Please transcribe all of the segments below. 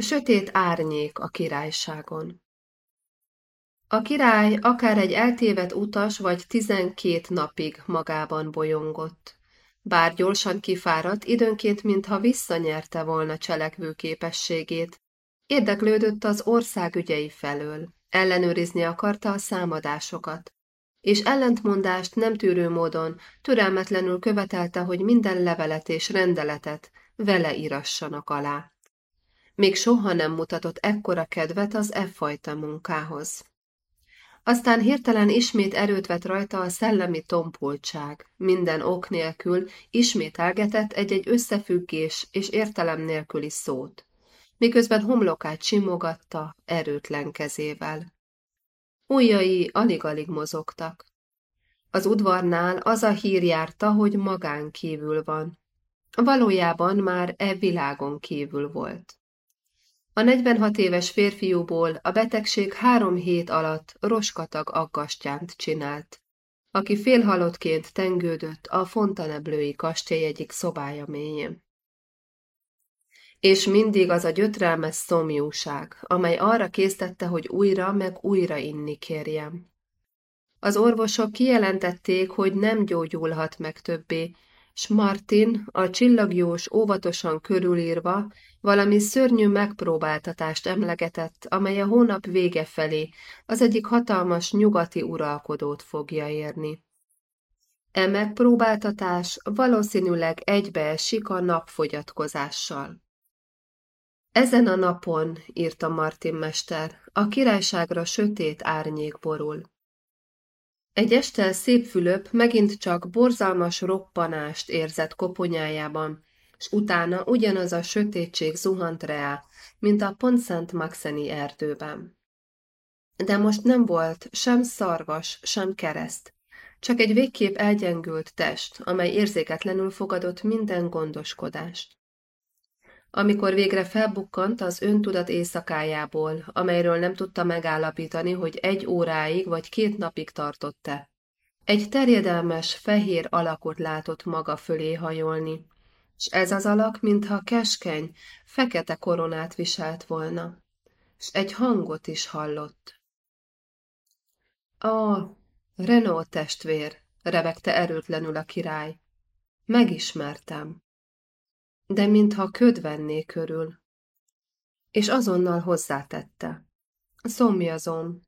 Sötét árnyék a királyságon. A király akár egy eltévedt utas vagy tizenkét napig magában bolyongott. Bár gyorsan kifáradt, időnként, mintha visszanyerte volna cselekvő képességét, érdeklődött az ország ügyei felől, ellenőrizni akarta a számadásokat, és ellentmondást nem tűrő módon türelmetlenül követelte, hogy minden levelet és rendeletet vele írassanak alá. Még soha nem mutatott ekkora kedvet az e fajta munkához. Aztán hirtelen ismét erőt vett rajta a szellemi tompultság. Minden ok nélkül ismét elgetett egy-egy összefüggés és értelem nélküli szót, miközben homlokát simogatta erőtlen kezével. Újjai alig-alig mozogtak. Az udvarnál az a hír járta, hogy magán kívül van. Valójában már e világon kívül volt. A 46 éves férfiúból a betegség három hét alatt roskatag aggastyánt csinált, aki félhalottként tengődött a fontaneblői kastély egyik szobája mélyén. És mindig az a gyötrelmes szomjúság, amely arra késztette, hogy újra meg újra inni kérjem. Az orvosok kijelentették, hogy nem gyógyulhat meg többé, s Martin, a csillagjós óvatosan körülírva, valami szörnyű megpróbáltatást emlegetett, amely a hónap vége felé az egyik hatalmas nyugati uralkodót fogja érni. E megpróbáltatás valószínűleg egybeesik a napfogyatkozással. Ezen a napon, írta Martin mester, a királyságra sötét árnyék borul. Egy este szép Fülöp megint csak borzalmas roppanást érzett koponyájában, s utána ugyanaz a sötétség zuhant rá, mint a Pont Szent Maxeni erdőben. De most nem volt sem szarvas, sem kereszt, csak egy végképp elgyengült test, amely érzéketlenül fogadott minden gondoskodást. Amikor végre felbukkant az öntudat éjszakájából, amelyről nem tudta megállapítani, hogy egy óráig vagy két napig tartott-e, egy terjedelmes, fehér alakot látott maga fölé hajolni, és ez az alak, mintha keskeny, fekete koronát viselt volna, és egy hangot is hallott. A Renault testvér, rebegte erőtlenül a király. Megismertem de mintha köd venné körül. És azonnal hozzátette. Szomjazom.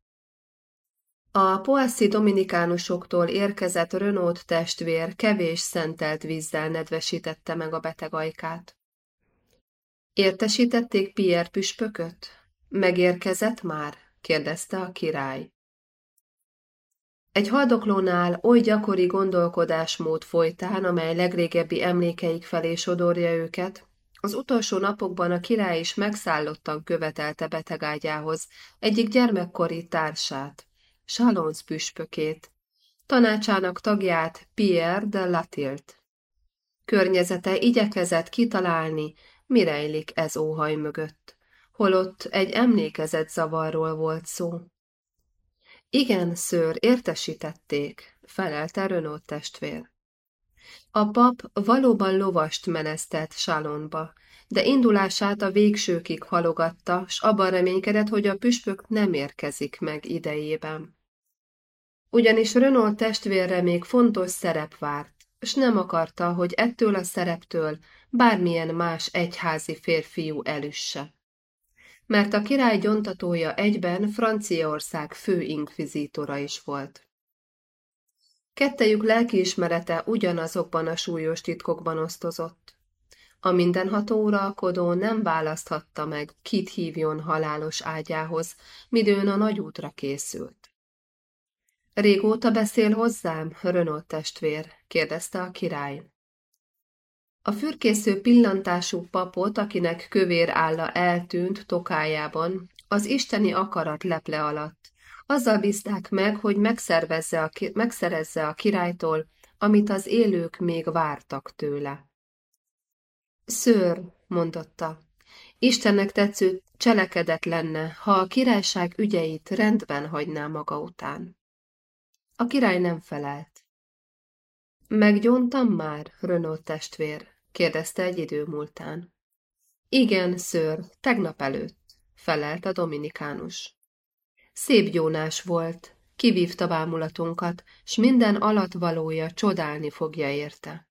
A poászi dominikánusoktól érkezett Renault testvér kevés szentelt vízzel nedvesítette meg a beteg ajkát. Értesítették Pierre püspököt? Megérkezett már? kérdezte a király. Egy haldoklónál oly gyakori gondolkodásmód folytán, amely legrégebbi emlékeik felé sodorja őket, az utolsó napokban a király is megszállottan követelte betegágyához egyik gyermekkori társát, Salons püspökét, tanácsának tagját Pierre de Latilt. Környezete igyekezett kitalálni, mi rejlik ez óhaj mögött, holott egy emlékezett zavarról volt szó. Igen, szőr, értesítették, felelte Renault testvér. A pap valóban lovast menesztett Salonba, de indulását a végsőkig halogatta, s abban reménykedett, hogy a püspök nem érkezik meg idejében. Ugyanis Renault testvérre még fontos szerep várt, s nem akarta, hogy ettől a szereptől bármilyen más egyházi férfiú elüsse mert a király gyontatója egyben Franciaország fő inkvizítora is volt. Kettejük lelkiismerete ugyanazokban a súlyos titkokban osztozott. A mindenható uralkodó nem választhatta meg, kit hívjon halálos ágyához, midőn a nagyútra készült. Régóta beszél hozzám, Renault testvér? kérdezte a király. A fürkésző pillantású papot, akinek kövér álla eltűnt tokájában, az isteni akarat leple alatt. Azzal bízták meg, hogy megszervezze a, megszerezze a királytól, amit az élők még vártak tőle. Szőr, mondotta, Istennek tetsző cselekedet lenne, ha a királyság ügyeit rendben hagyná maga után. A király nem felelt. Meggyóntam már, Renault testvér, kérdezte egy idő múltán. Igen, ször, tegnap előtt, felelt a dominikánus. Szép gyónás volt, kivívta bámulatunkat, s minden alatvalója csodálni fogja érte.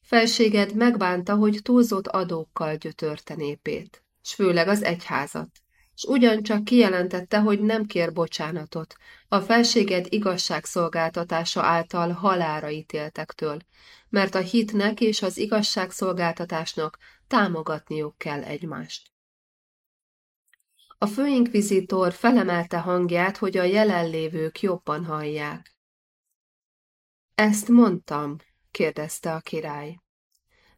Felséged megbánta, hogy túlzott adókkal gyötörte népét, s főleg az egyházat, s ugyancsak kijelentette, hogy nem kér bocsánatot, a felséged igazságszolgáltatása által halára ítéltektől, mert a hitnek és az igazságszolgáltatásnak támogatniuk kell egymást. A főinkvizitor felemelte hangját, hogy a jelenlévők jobban hallják. Ezt mondtam, kérdezte a király.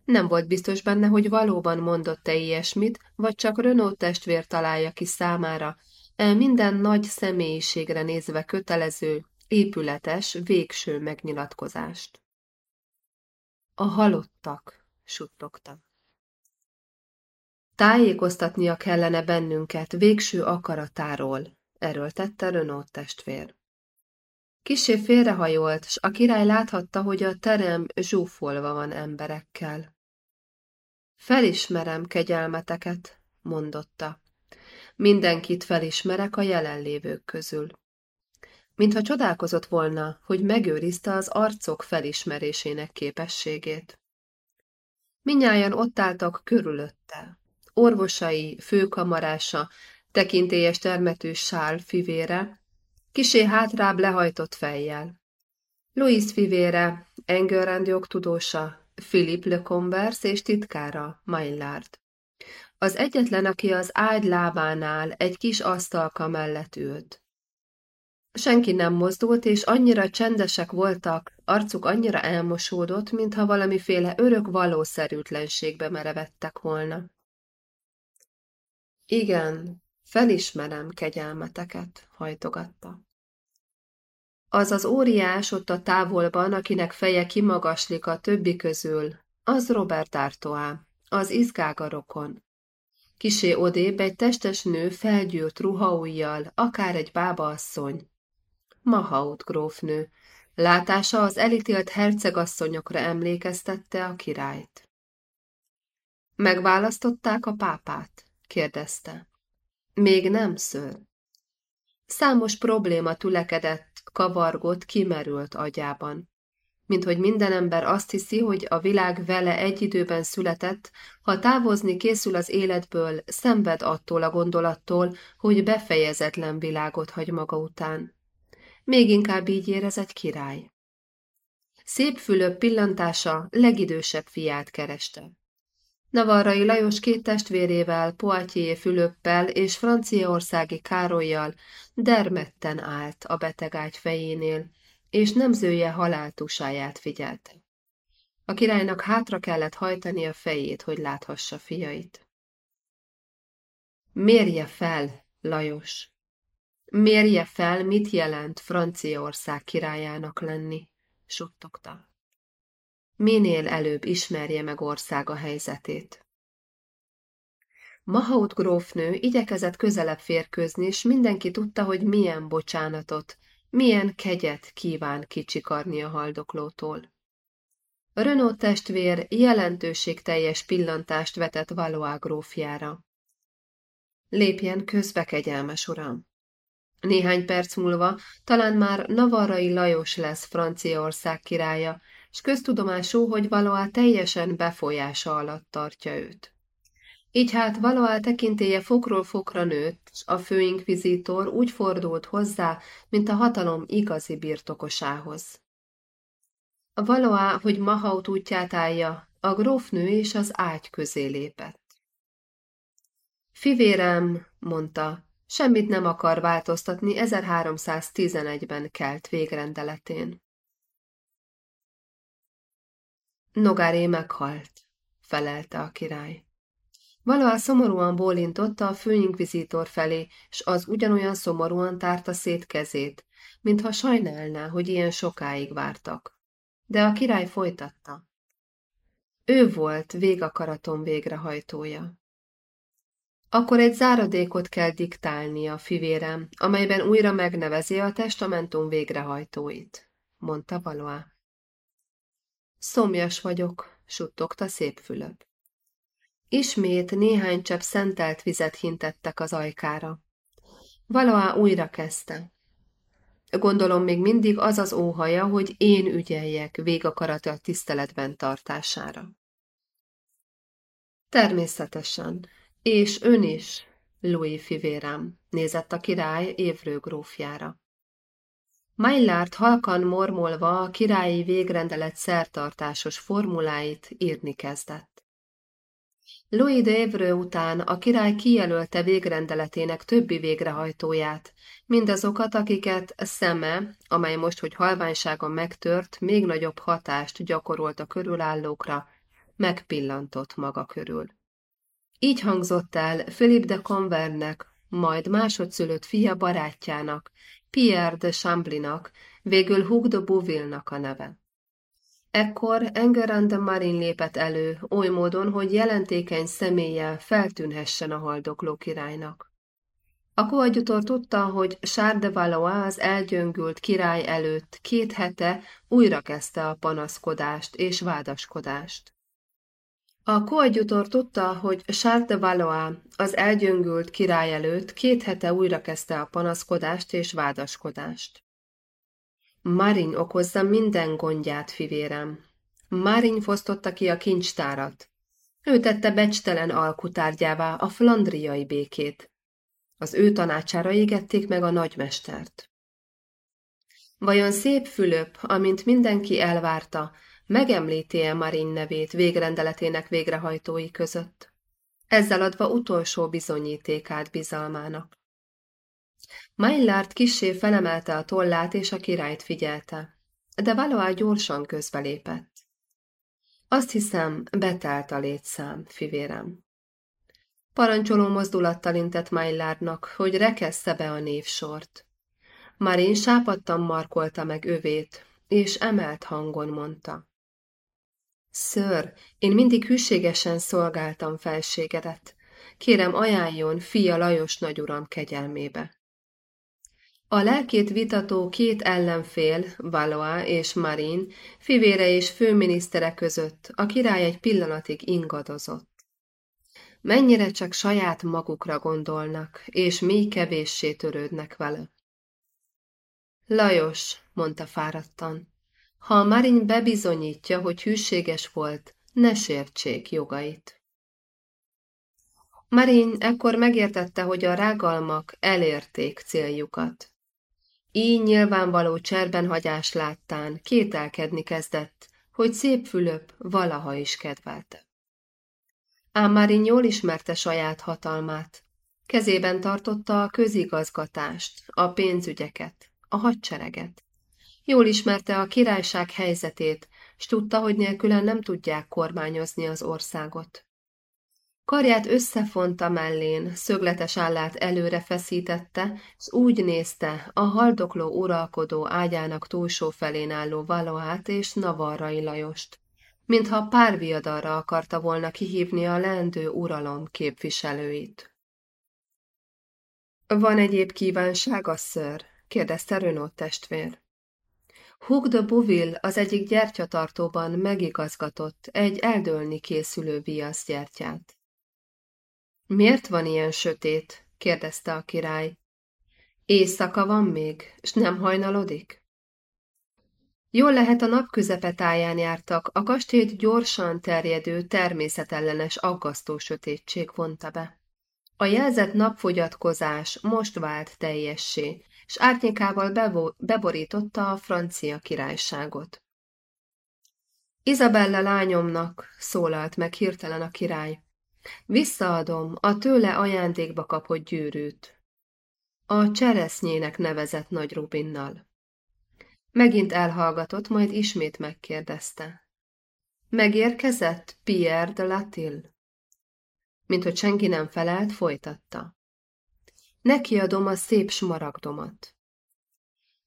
Nem volt biztos benne, hogy valóban mondott-e ilyesmit, vagy csak Renault testvér találja ki számára, e minden nagy személyiségre nézve kötelező, épületes, végső megnyilatkozást. A halottak, suttogta. Tájékoztatnia kellene bennünket végső akaratáról, erőltette Renault testvér. Kisé félrehajolt, s a király láthatta, hogy a terem zsúfolva van emberekkel. Felismerem kegyelmeteket, mondotta. Mindenkit felismerek a jelenlévők közül. Mintha csodálkozott volna, hogy megőrizte az arcok felismerésének képességét. Minnyáján ott álltak körülötte. Orvosai, főkamarása, tekintélyes termetős sál fivére, kisé hátrább lehajtott fejjel. Louis fivére, Engelrand jogtudósa, Philip Le Converse és titkára, Maillard. Az egyetlen, aki az ágy lábánál egy kis asztalka mellett ült. Senki nem mozdult, és annyira csendesek voltak, arcuk annyira elmosódott, mintha valamiféle örök valószerűtlenségbe merevettek volna. Igen, felismerem kegyelmeteket, hajtogatta. Az az óriás ott a távolban, akinek feje kimagaslik a többi közül, az Robert Artois, az izgágarokon. Kisé odébb egy testes nő felgyűlt ruhaujjal, akár egy bábaasszony. Mahaut grófnő, látása az elítélt hercegasszonyokra emlékeztette a királyt. Megválasztották a pápát? kérdezte. Még nem, ször. Számos probléma tülekedett, kavargott, kimerült agyában. Mint hogy minden ember azt hiszi, hogy a világ vele egy időben született, ha távozni készül az életből, szenved attól a gondolattól, hogy befejezetlen világot hagy maga után. Még inkább így érez egy király. Szép Fülöp pillantása legidősebb fiát kereste. Navarrai Lajos két testvérével, Poitiers Fülöppel és franciaországi Károlyjal dermedten állt a betegágy fejénél, és nemzője haláltusáját figyelte. A királynak hátra kellett hajtani a fejét, hogy láthassa fiait. Mérje fel, Lajos! Mérje fel, mit jelent Franciaország királyának lenni, suttogta minél előbb ismerje meg országa helyzetét. Mahaut grófnő igyekezett közelebb férkőzni, és mindenki tudta, hogy milyen bocsánatot, milyen kegyet kíván kicsikarni a haldoklótól. Renault testvér jelentőségteljes pillantást vetett Valois grófjára. Lépjen közbe, kegyelmes uram! Néhány perc múlva talán már Navarrai Lajos lesz Franciaország királya, s köztudomású, hogy Valoá teljesen befolyása alatt tartja őt. Így hát Valoá tekintélye fokról fokra nőtt, s a főinkvizitor úgy fordult hozzá, mint a hatalom igazi birtokosához. A Valoá, hogy Mahaut útját állja, a grófnő és az ágy közé lépett. Fivérem, mondta, semmit nem akar változtatni 1311-ben kelt végrendeletén. Nogáré meghalt, felelte a király. Valahol szomorúan bólintotta a főinkvizitor felé, s az ugyanolyan szomorúan tárta szét kezét, mintha sajnálná, hogy ilyen sokáig vártak. De a király folytatta. Ő volt végakaraton végrehajtója. Akkor egy záradékot kell diktálnia, fivérem, amelyben újra megnevezi a testamentum végrehajtóit, mondta Valois. Szomjas vagyok, suttogta szép Fülöp. Ismét néhány csepp szentelt vizet hintettek az ajkára. Valaha újra kezdte. Gondolom még mindig az az óhaja, hogy én ügyeljek végakarata tiszteletben tartására. Természetesen, és ön is, Louis fivérem, nézett a király évrő grófjára. Maillard halkan mormolva a királyi végrendelet szertartásos formuláit írni kezdett. Louis de Évrő után a király kijelölte végrendeletének többi végrehajtóját, mindazokat, akiket szeme, amely most, hogy halványságon megtört, még nagyobb hatást gyakorolt a körülállókra, megpillantott maga körül. Így hangzott el Philip de Convernek, majd másodszülött fia barátjának, Pierre de Chamblinak, végül Hugh de Bouville-nak a neve. Ekkor Engeran de Marin lépett elő, oly módon, hogy jelentékeny személye feltűnhessen a haldokló királynak. A koadjutor tudta, hogy Charles de Valois az elgyöngült király előtt két hete újra kezdte a panaszkodást és vádaskodást. A koadjutor tudta, hogy Charles de Valois az elgyöngült király előtt két hete újra kezdte a panaszkodást és vádaskodást. Marin okozza minden gondját, fivérem. Marin fosztotta ki a kincstárat. Ő tette becstelen alkutárgyává a flandriai békét. Az ő tanácsára égették meg a nagymestert. Vajon szép Fülöp, amint mindenki elvárta, megemlíti-e Marin nevét végrendeletének végrehajtói között, ezzel adva utolsó bizonyítékát bizalmának. Maillard kissé felemelte a tollát, és a királyt figyelte, de Valois gyorsan közbelépett. Azt hiszem, betelt a létszám, fivérem. Parancsoló mozdulattal intett Maillardnak, hogy rekessze be a névsort. Marin sápadtan markolta meg övét, és emelt hangon mondta. Ször, én mindig hűségesen szolgáltam felségedet. Kérem, ajánljon fia Lajos nagyuram kegyelmébe. A lelkét vitató két ellenfél, Valois és Marin, fivére és főminisztere között a király egy pillanatig ingadozott. Mennyire csak saját magukra gondolnak, és mi kevéssé törődnek vele. Lajos, mondta fáradtan, ha Marin bebizonyítja, hogy hűséges volt, ne sértsék jogait. Marin ekkor megértette, hogy a rágalmak elérték céljukat. Így nyilvánvaló cserbenhagyás láttán kételkedni kezdett, hogy szép Fülöp valaha is kedvelte. Ám Marin jól ismerte saját hatalmát. Kezében tartotta a közigazgatást, a pénzügyeket, a hadsereget. Jól ismerte a királyság helyzetét, s tudta, hogy nélküle nem tudják kormányozni az országot. Karját összefonta mellén, szögletes állát előre feszítette, s úgy nézte a haldokló uralkodó ágyának túlsó felén álló Valoát és Navarrai Lajost, mintha párviadalra akarta volna kihívni a leendő uralom képviselőit. Van egyéb kívánsága, ször? kérdezte Renaud testvér. Hug de Bouville az egyik gyertyatartóban megigazgatott egy eldőlni készülő viaszgyertyát. Miért van ilyen sötét? kérdezte a király. Éjszaka van még, s nem hajnalodik? Jól lehet a nap közepetáján jártak, a kastélyt gyorsan terjedő, természetellenes, aggasztó sötétség vonta be. A jelzett napfogyatkozás most vált teljessé, s árnyékával beborította a francia királyságot. Izabella lányomnak, szólalt meg hirtelen a király. Visszaadom a tőle ajándékba kapott gyűrűt. A cseresznyének nevezett nagy Rubinnal. Megint elhallgatott, majd ismét megkérdezte. Megérkezett Pierre de Latil? Mint hogy senki nem felelt, folytatta. Nekiadom a szép smaragdomat.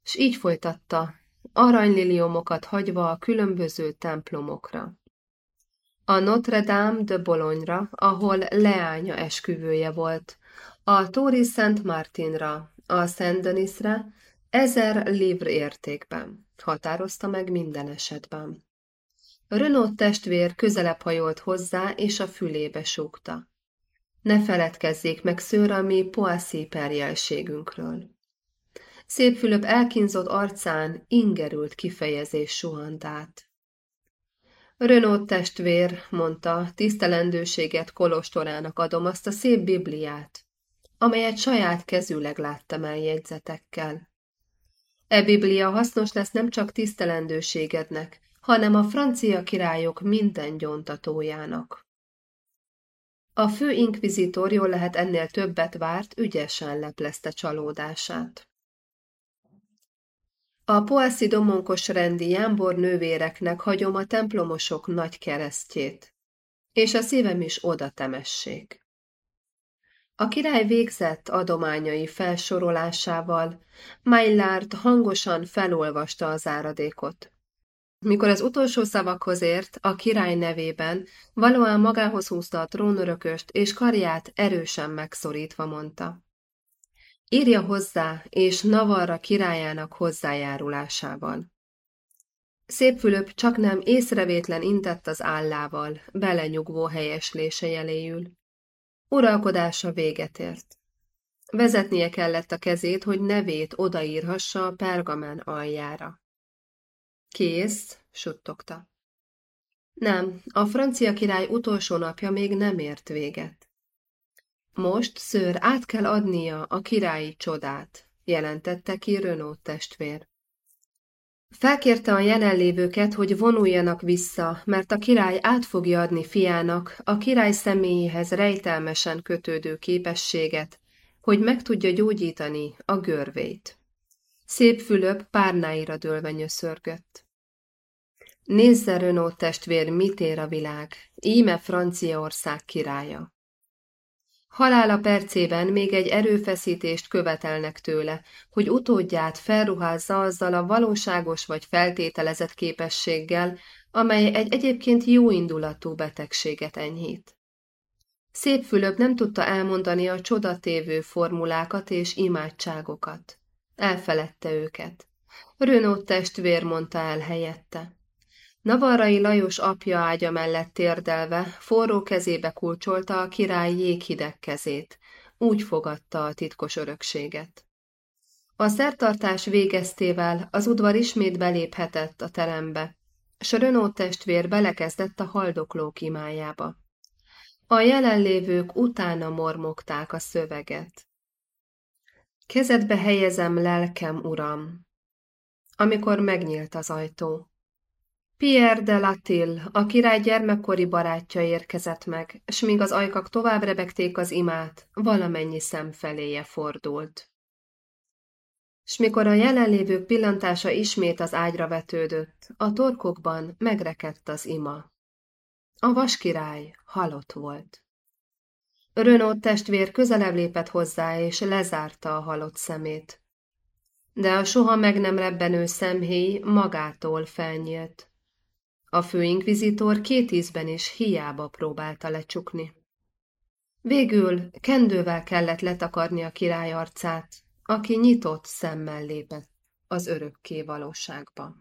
S így folytatta, aranyliliomokat hagyva a különböző templomokra a Notre-Dame de Bolognyra, ahol leánya esküvője volt, a Tóri Szent Martinra, a Szent Denisre, ezer livr értékben, határozta meg minden esetben. Renaud testvér közelebb hajolt hozzá, és a fülébe súgta. Ne feledkezzék meg szőr a mi Poissy perjelségünkről. Szép Fülöp elkínzott arcán ingerült kifejezés suhant át. Renaud testvér, mondta, tisztelendőséget kolostorának adom azt a szép Bibliát, amelyet saját kezűleg láttam el jegyzetekkel. E Biblia hasznos lesz nem csak tisztelendőségednek, hanem a francia királyok minden gyontatójának. A fő inkvizitor jól lehet ennél többet várt, ügyesen leplezte csalódását. A Poissy domonkos rendi jámbor nővéreknek hagyom a templomosok nagy keresztjét, és a szívem is oda temessék. A király végzett adományai felsorolásával, Maillard hangosan felolvasta az áradékot. Mikor az utolsó szavakhoz ért, a király nevében, valóan magához húzta a trónörököst, és karját erősen megszorítva mondta. Írja hozzá, és Navarra királyának hozzájárulásával. Szép Fülöp csak nem észrevétlen intett az állával, belenyugvó helyeslése jeléül. Uralkodása véget ért. Vezetnie kellett a kezét, hogy nevét odaírhassa a pergamen aljára. Kész, suttogta. Nem, a francia király utolsó napja még nem ért véget. Most szőr át kell adnia a királyi csodát, jelentette ki Renaud testvér. Felkérte a jelenlévőket, hogy vonuljanak vissza, mert a király át fogja adni fiának a király személyéhez rejtelmesen kötődő képességet, hogy meg tudja gyógyítani a görvét. Szép Fülöp párnáira dőlve nyöszörgött. Nézze, Renaud testvér, mit ér a világ, íme Franciaország királya. Halála percében még egy erőfeszítést követelnek tőle, hogy utódját felruházza azzal a valóságos vagy feltételezett képességgel, amely egy egyébként jóindulatú betegséget enyhít. Szép Fülöp nem tudta elmondani a csodatévő formulákat és imádságokat. Elfeledte őket. Renaud testvér mondta el helyette. Navarrai Lajos apja ágya mellett térdelve, forró kezébe kulcsolta a király jéghideg kezét, úgy fogadta a titkos örökséget. A szertartás végeztével az udvar ismét beléphetett a terembe, s Renaud testvér belekezdett a haldoklók imájába. A jelenlévők utána mormogták a szöveget. Kezedbe helyezem lelkem, uram. Amikor megnyílt az ajtó. Pierre de Latil, a király gyermekkori barátja érkezett meg, s míg az ajkak tovább rebegték az imát, valamennyi szem feléje fordult. S mikor a jelenlévők pillantása ismét az ágyra vetődött, a torkokban megrekedt az ima. A vaskirály halott volt. Renaud testvér közelebb lépett hozzá, és lezárta a halott szemét. De a soha meg nem rebbenő szemhéj magától felnyílt. A főinkvizitor két ízben is hiába próbálta lecsukni. Végül kendővel kellett letakarni a király arcát, aki nyitott szemmel lépett az örökké valóságba.